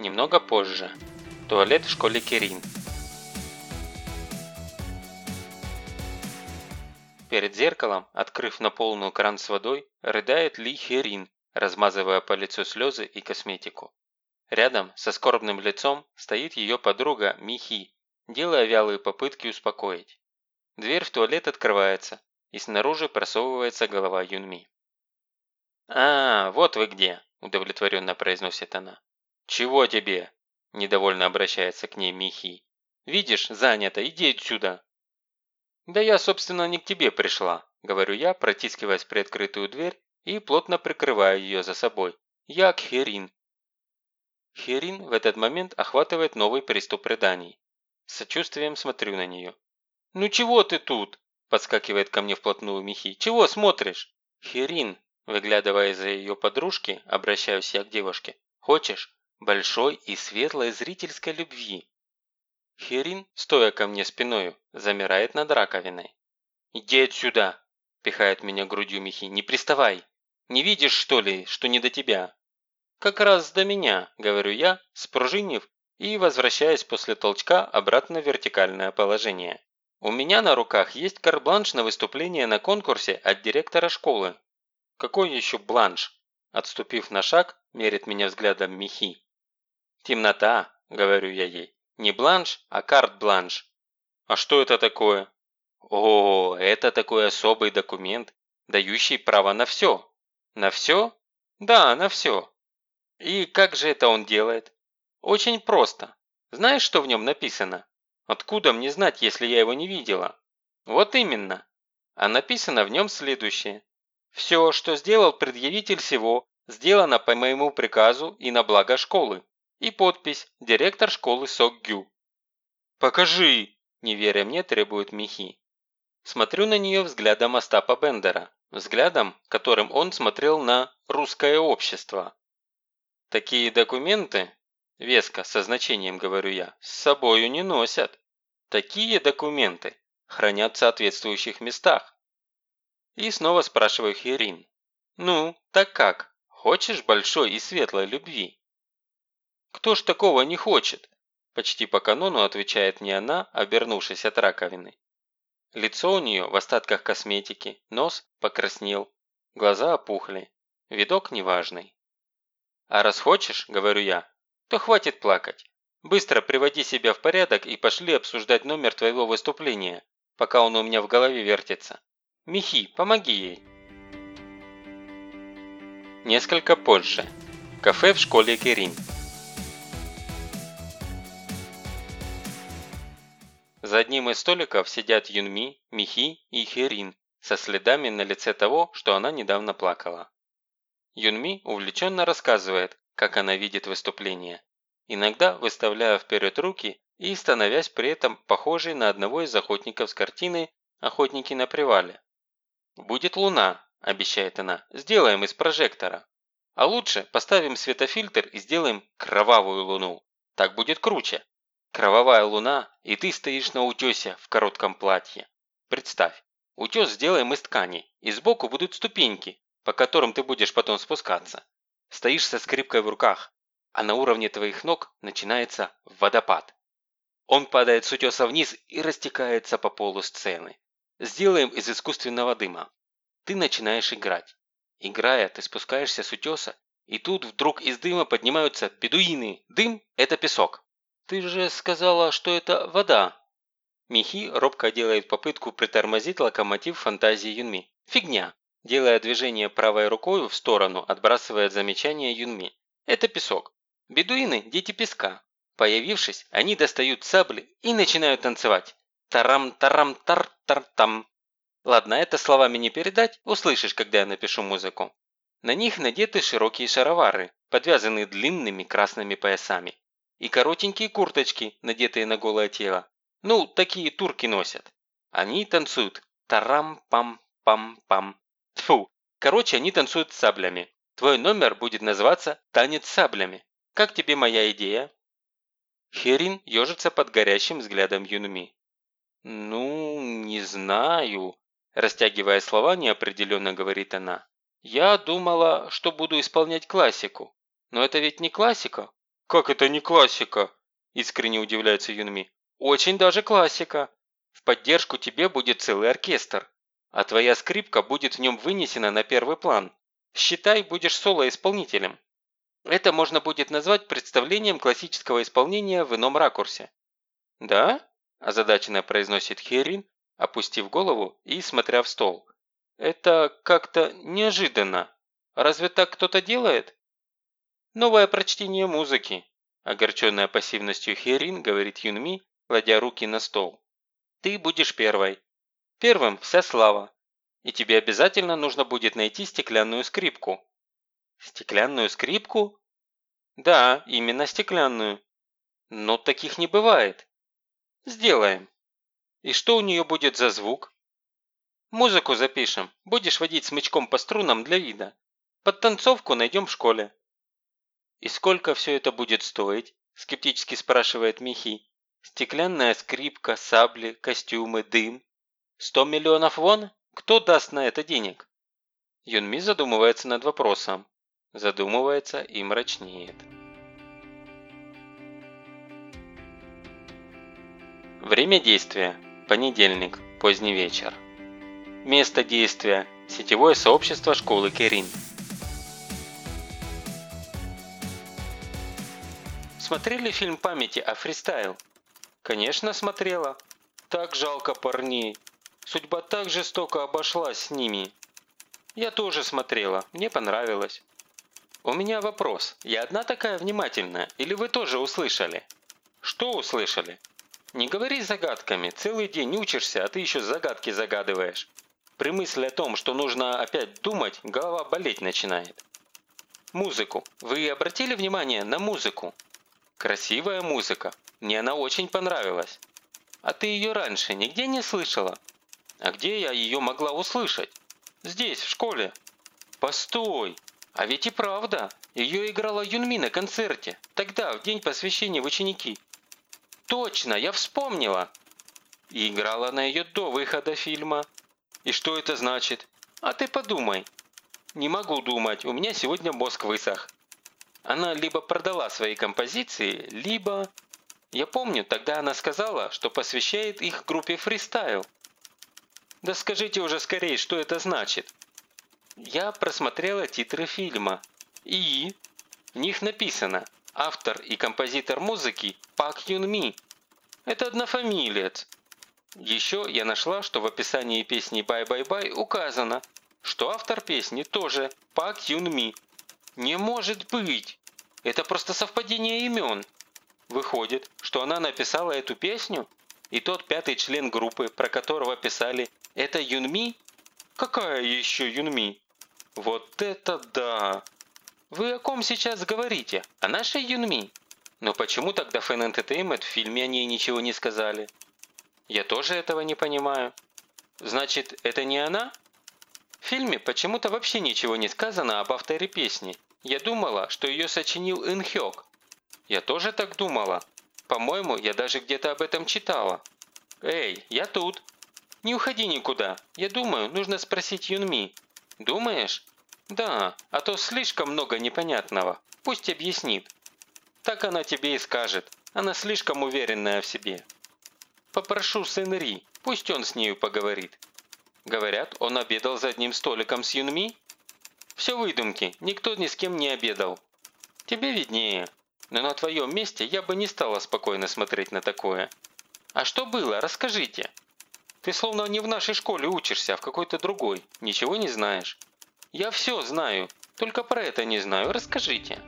Немного позже. Туалет в школе Кирин. Перед зеркалом, открыв на полную кран с водой, рыдает Ли Херин, размазывая по лицу слезы и косметику. Рядом, со скорбным лицом, стоит ее подруга Михи, делая вялые попытки успокоить. Дверь в туалет открывается, и снаружи просовывается голова Юнми. «А, вот вы где!» – удовлетворенно произносит она. «Чего тебе?» – недовольно обращается к ней Михи. «Видишь, занято, иди отсюда!» «Да я, собственно, не к тебе пришла», – говорю я, протискиваясь в приоткрытую дверь и плотно прикрывая ее за собой. «Я к Херин». Херин в этот момент охватывает новый приступ рыданий. С сочувствием смотрю на нее. «Ну чего ты тут?» – подскакивает ко мне вплотную Михи. «Чего смотришь?» «Херин», выглядывая из-за ее подружки, обращаюсь я к девушке. «Хочешь большой и светлой зрительской любви?» Херин, стоя ко мне спиною, замирает над раковиной. «Иди отсюда!» – пихает меня грудью Михи. «Не приставай! Не видишь, что ли, что не до тебя?» «Как раз до меня», – говорю я, спружинив и возвращаясь после толчка обратно в вертикальное положение. «У меня на руках есть карбланш на выступление на конкурсе от директора школы». «Какой еще бланш?» Отступив на шаг, мерит меня взглядом Михи. «Темнота», – говорю я ей. Не бланш, а карт-бланш. А что это такое? О, это такой особый документ, дающий право на все. На все? Да, на все. И как же это он делает? Очень просто. Знаешь, что в нем написано? Откуда мне знать, если я его не видела? Вот именно. А написано в нем следующее. Все, что сделал предъявитель всего, сделано по моему приказу и на благо школы и подпись «Директор школы Сокгю». «Покажи!» – не веря мне, требует Михи. Смотрю на нее взглядом Остапа Бендера, взглядом, которым он смотрел на «русское общество». Такие документы, веско, со значением говорю я, с собою не носят. Такие документы хранят в соответствующих местах. И снова спрашиваю Херин. «Ну, так как? Хочешь большой и светлой любви?» «Кто ж такого не хочет?» Почти по канону отвечает не она, обернувшись от раковины. Лицо у нее в остатках косметики, нос покраснел, глаза опухли. Видок неважный. «А раз хочешь, — говорю я, — то хватит плакать. Быстро приводи себя в порядок и пошли обсуждать номер твоего выступления, пока он у меня в голове вертится. Михи, помоги ей!» Несколько позже. Кафе в школе Керин. За одним из столиков сидят Юнми, Михи и Херин со следами на лице того, что она недавно плакала. Юнми увлеченно рассказывает, как она видит выступление, иногда выставляя вперед руки и становясь при этом похожей на одного из охотников с картины «Охотники на привале». «Будет луна», – обещает она, – «сделаем из прожектора. А лучше поставим светофильтр и сделаем кровавую луну. Так будет круче». Кровавая луна, и ты стоишь на утесе в коротком платье. Представь, утес сделаем из ткани, и сбоку будут ступеньки, по которым ты будешь потом спускаться. Стоишь со скрипкой в руках, а на уровне твоих ног начинается водопад. Он падает с утеса вниз и растекается по полу сцены. Сделаем из искусственного дыма. Ты начинаешь играть. Играя, ты спускаешься с утеса, и тут вдруг из дыма поднимаются бедуины. Дым – это песок. «Ты же сказала, что это вода!» Михи робко делает попытку притормозить локомотив фантазии Юнми. «Фигня!» Делая движение правой рукой в сторону, отбрасывает замечание Юнми. «Это песок. Бедуины – дети песка. Появившись, они достают сабли и начинают танцевать. Тарам-тарам-тар-тар-там. Ладно, это словами не передать, услышишь, когда я напишу музыку. На них надеты широкие шаровары, подвязанные длинными красными поясами и коротенькие курточки, надетые на голое тело. Ну, такие турки носят. Они танцуют тарам-пам-пам-пам. Тфу. Короче, они танцуют саблями. Твой номер будет называться «Танец саблями». Как тебе моя идея?» Херин ежится под горящим взглядом Юнми. «Ну, не знаю», – растягивая слова, неопределенно говорит она. «Я думала, что буду исполнять классику. Но это ведь не классика. «Как это не классика?» – искренне удивляется Юнми. «Очень даже классика. В поддержку тебе будет целый оркестр, а твоя скрипка будет в нем вынесена на первый план. Считай, будешь соло-исполнителем. Это можно будет назвать представлением классического исполнения в ином ракурсе». «Да?» – озадаченно произносит Херин, опустив голову и смотря в стол. «Это как-то неожиданно. Разве так кто-то делает?» «Новое прочтение музыки», – огорченная пассивностью Херин, говорит Юнми, кладя руки на стол. «Ты будешь первой. Первым вся слава. И тебе обязательно нужно будет найти стеклянную скрипку». «Стеклянную скрипку?» «Да, именно стеклянную. Но таких не бывает. Сделаем. И что у нее будет за звук?» «Музыку запишем. Будешь водить смычком по струнам для вида. Подтанцовку найдем в школе». «И сколько все это будет стоить?» – скептически спрашивает Михи. «Стеклянная скрипка, сабли, костюмы, дым. Сто миллионов вон? Кто даст на это денег?» Юнми задумывается над вопросом. Задумывается и мрачнеет. Время действия. Понедельник. Поздний вечер. Место действия. Сетевое сообщество школы Керин. Смотрели фильм памяти о фристайл? Конечно, смотрела. Так жалко парней. Судьба так жестоко обошлась с ними. Я тоже смотрела, мне понравилось. У меня вопрос. Я одна такая внимательная, или вы тоже услышали? Что услышали? Не говори загадками, целый день учишься, а ты еще загадки загадываешь. При мысли о том, что нужно опять думать, голова болеть начинает. Музыку. Вы обратили внимание на музыку? Красивая музыка. Мне она очень понравилась. А ты ее раньше нигде не слышала? А где я ее могла услышать? Здесь, в школе. Постой. А ведь и правда. Ее играла Юнми на концерте. Тогда, в день посвящения в ученики. Точно, я вспомнила. И играла она ее до выхода фильма. И что это значит? А ты подумай. Не могу думать, у меня сегодня мозг высох. Она либо продала свои композиции, либо... Я помню, тогда она сказала, что посвящает их группе фристайл. Да скажите уже скорее, что это значит. Я просмотрела титры фильма. И... В них написано «Автор и композитор музыки Пак Юн Ми». Это однофамилиец. Еще я нашла, что в описании песни «Бай Бай Бай» указано, что автор песни тоже Пак Юн Ми. Не может быть! Это просто совпадение имен. Выходит, что она написала эту песню, и тот пятый член группы, про которого писали, это Юнми? Какая еще Юнми? Вот это да! Вы о ком сейчас говорите? О нашей Юнми? Но почему тогда Fan Entertainment в фильме о ней ничего не сказали? Я тоже этого не понимаю. Значит, это не она? В фильме почему-то вообще ничего не сказано об авторе песни, я думала, что ее сочинил Инхёк. Я тоже так думала. По-моему, я даже где-то об этом читала. Эй, я тут. Не уходи никуда. Я думаю, нужно спросить Юнми. Думаешь? Да, а то слишком много непонятного. Пусть объяснит. Так она тебе и скажет. Она слишком уверенная в себе. Попрошу Сенри, пусть он с нею поговорит. Говорят, он обедал за одним столиком с Юнми? Все выдумки, никто ни с кем не обедал. Тебе виднее. Но на твоем месте я бы не стала спокойно смотреть на такое. А что было, расскажите. Ты словно не в нашей школе учишься, а в какой-то другой. Ничего не знаешь. Я все знаю, только про это не знаю. Расскажите.